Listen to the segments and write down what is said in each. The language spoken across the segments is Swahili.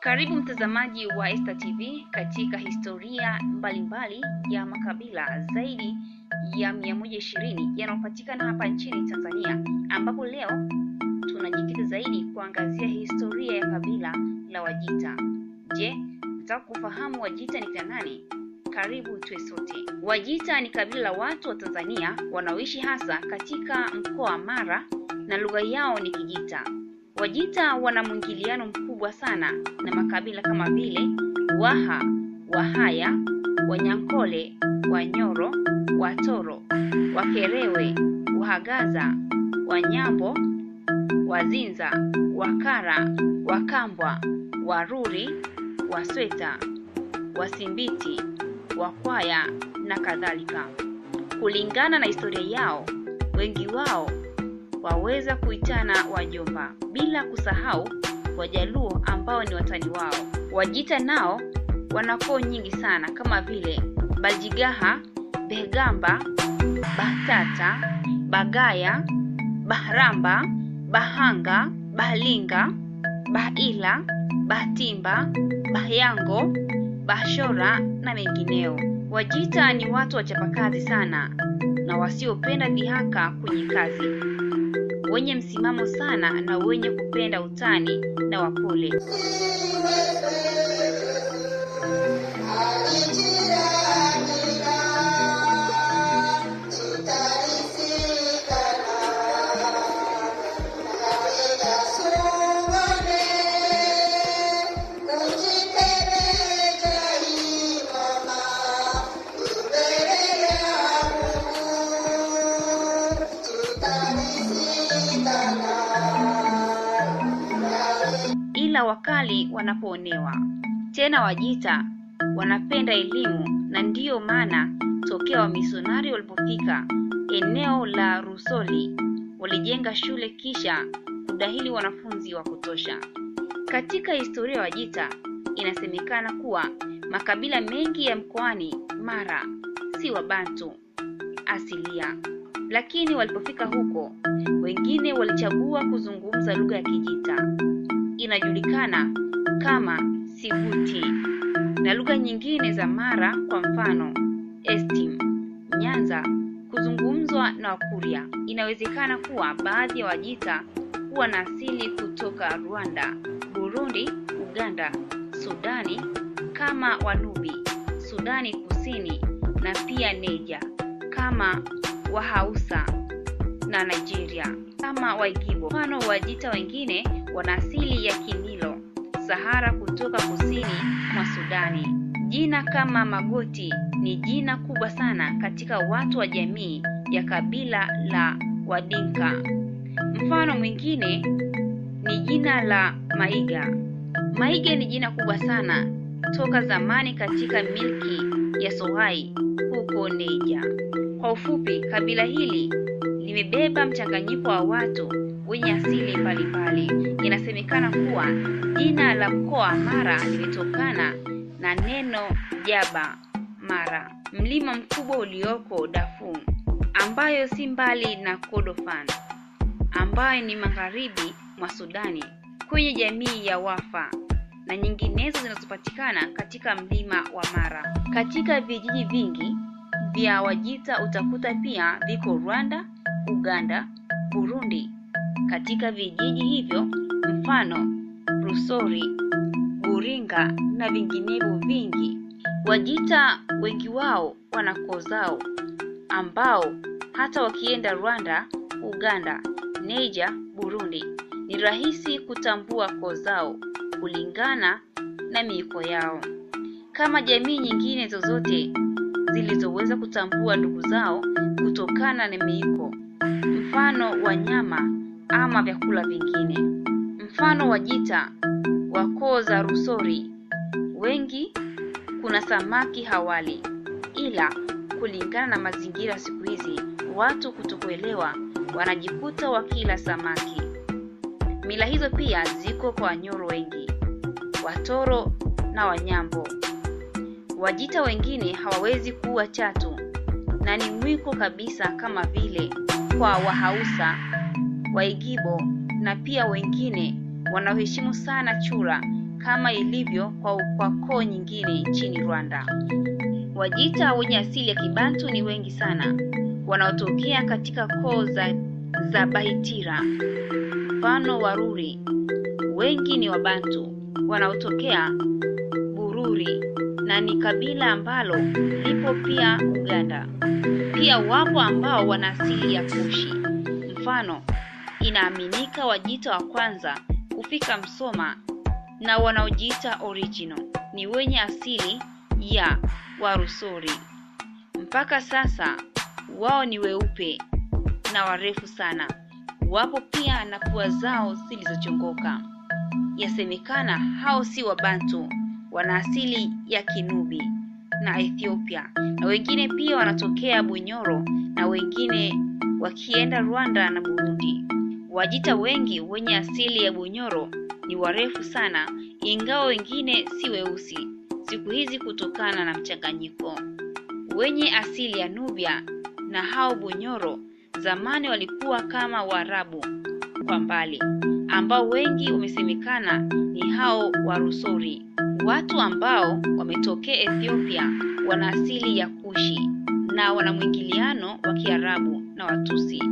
Karibu mtazamaji wa Esta TV katika historia mbalimbali mbali ya makabila zaidi ya 120 yanayopatikana hapa nchini Tanzania, ambapo leo tunajikita zaidi kuangazia historia ya kabila la Wajita. Je, unataka kufahamu Wajita ni kina nani? Karibu tuwe sote. Wajita ni kabila la watu wa Tanzania wanaoishi hasa katika mkoa wa Mara na lugha yao ni Kijita. Wajita wana mwingiliano mkubwa sana na makabila kama vile Waha, Wahaya, Wanyankole, Wanyoro, Watoro, Wakerewe, Wahagaza, Wanyambo, Wazinza, Wakara, Wakambwa, Waruri, Wasweta, Wasimbiti, Wakwaya na kadhalika. Kulingana na historia yao, wengi wao waweza kuitana wajomba, bila kusahau Wajaluo ambao ni watani wao. Wajita nao wana koo nyingi sana kama vile Bajigaha, begamba Bahtata, Bagaya, Bahramba, Bahanga, Balinga, Baila, Batimba, Bahyango, Bashora na mengineo. Wajita ni watu wachapakazi sana na wasiopenda dhihaka kwenye kazi, wenye msimamo sana na wenye kupenda utani na wapole. Ila wakali wanapoonewa. Tena Wajita wanapenda elimu, na ndiyo maana tokea wamisionari walipofika eneo la Rusoli walijenga shule kisha kudahili wanafunzi wa kutosha. Katika historia ya Wajita inasemekana kuwa makabila mengi ya mkoani Mara si Wabantu asilia, lakini walipofika huko wengine walichagua kuzungumza lugha ya Kijita inajulikana kama sifuti na lugha nyingine za Mara, kwa mfano Estim, Nyanza kuzungumzwa na wakuria Inawezekana kuwa baadhi ya Wajita huwa na asili kutoka Rwanda, Burundi, Uganda, Sudani kama Wanubi, Sudani Kusini na pia Neja kama Wahausa na Nigeria kama Waigibo. Mfano, Wajita wengine wana asili ya Kinilo Sahara kutoka kusini mwa Sudani. Jina kama Magoti ni jina kubwa sana katika watu wa jamii ya kabila la Wadinka. Mfano mwingine ni jina la Maiga. Maiga ni jina kubwa sana toka zamani katika milki ya Sohai huko Neja. Kwa ufupi, kabila hili limebeba mchanganyiko wa watu wenye asili mbalimbali. Inasemekana kuwa jina la mkoa Mara limetokana na neno Jaba Mara, mlima mkubwa ulioko Darfur, ambayo si mbali na Kordofan, ambayo ni magharibi mwa Sudani, kwenye jamii ya Wafa na nyinginezo zinazopatikana katika mlima wa Mara. Katika vijiji vingi vya Wajita utakuta pia viko Rwanda, Uganda, Burundi. Katika vijiji hivyo, mfano Rusori, Buringa na vinginevyo vingi. Wajita wengi wao wana koo zao ambao hata wakienda Rwanda, Uganda, neja Burundi ni rahisi kutambua koo zao kulingana na miiko yao, kama jamii nyingine zozote zilizoweza kutambua ndugu zao kutokana na miiko, mfano wanyama ama vyakula vingine. Mfano Wajita wa koo za Rusori wengi kuna samaki hawali, ila kulingana na mazingira siku hizi watu kutokuelewa wanajikuta wakila samaki. Mila hizo pia ziko kwa Wanyoro wengi, Watoro na Wanyambo. Wajita wengine hawawezi kuwa chatu na ni mwiko kabisa kama vile kwa Wahausa, Waigibo na pia wengine wanaoheshimu sana chura kama ilivyo kwa, koo nyingine nchini Rwanda. Wajita wenye asili ya Kibantu ni wengi sana wanaotokea katika koo za, za Bahitira mfano Waruri. Wengi ni Wabantu wanaotokea Bururi na ni kabila ambalo lipo pia Uganda. Pia wapo ambao wana asili ya Kushi. Mfano, inaaminika Wajita wa kwanza kufika Msoma na wanaojiita original ni wenye asili ya Warusori. Mpaka sasa wao ni weupe na warefu sana. Wapo pia na pua zao zilizochongoka. Yasemekana hao si Wabantu, wana asili ya Kinubi na Ethiopia, na wengine pia wanatokea Bunyoro na wengine wakienda Rwanda na Burundi. Wajita wengi wenye asili ya Bunyoro ni warefu sana, ingawa wengine si weusi siku hizi kutokana na mchanganyiko. Wenye asili ya Nubia na hao Bunyoro zamani walikuwa kama Waarabu kwa mbali, ambao wengi wamesemekana ni hao Warusori. Watu ambao wametokea Ethiopia wana asili ya Kushi na wana mwingiliano wa Kiarabu na Watusi.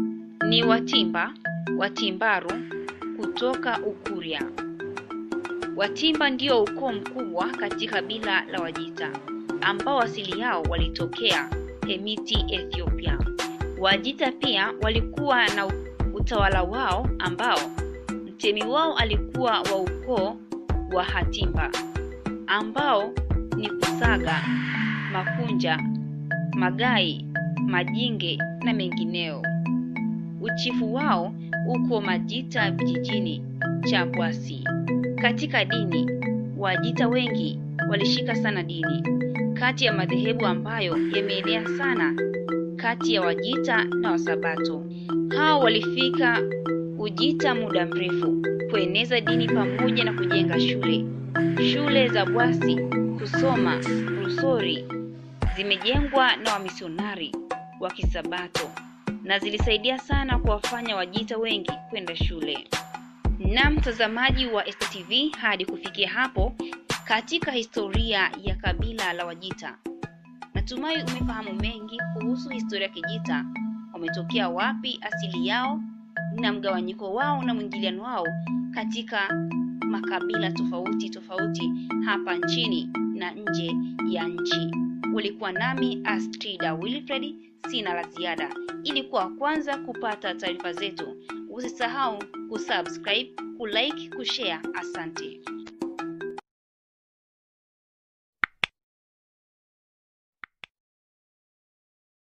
Ni Watimba, Watimbaru kutoka Ukurya Watimba ndio ukoo mkubwa katika kabila la Wajita ambao asili yao walitokea Hemiti, Ethiopia. Wajita pia walikuwa na utawala wao ambao mtemi wao alikuwa wa ukoo wa Hatimba ambao ni Kusaga, Makunja, Magai, Majinge na mengineo. Uchifu wao uko Majita vijijini cha bwasi Katika dini, Wajita wengi walishika sana dini. Kati ya madhehebu ambayo yameenea sana kati ya Wajita na Wasabato. Hao walifika Ujita muda mrefu kueneza dini pamoja na kujenga shule. Shule za Bwasi, Kusoma, Rusori zimejengwa na wamisionari wa Kisabato na zilisaidia sana kuwafanya Wajita wengi kwenda shule. Na mtazamaji wa Esta TV, hadi kufikia hapo katika historia ya kabila la Wajita. Natumai umefahamu mengi kuhusu historia ya Kijita, wametokea wapi, asili yao na mgawanyiko wao na mwingiliano wao katika makabila tofauti tofauti hapa nchini na nje ya nchi. Ulikuwa nami Astrida Wilfred, sina la ziada. Ili kuwa kwanza kupata taarifa zetu, usisahau kusubscribe, kulike, kushare. Asante.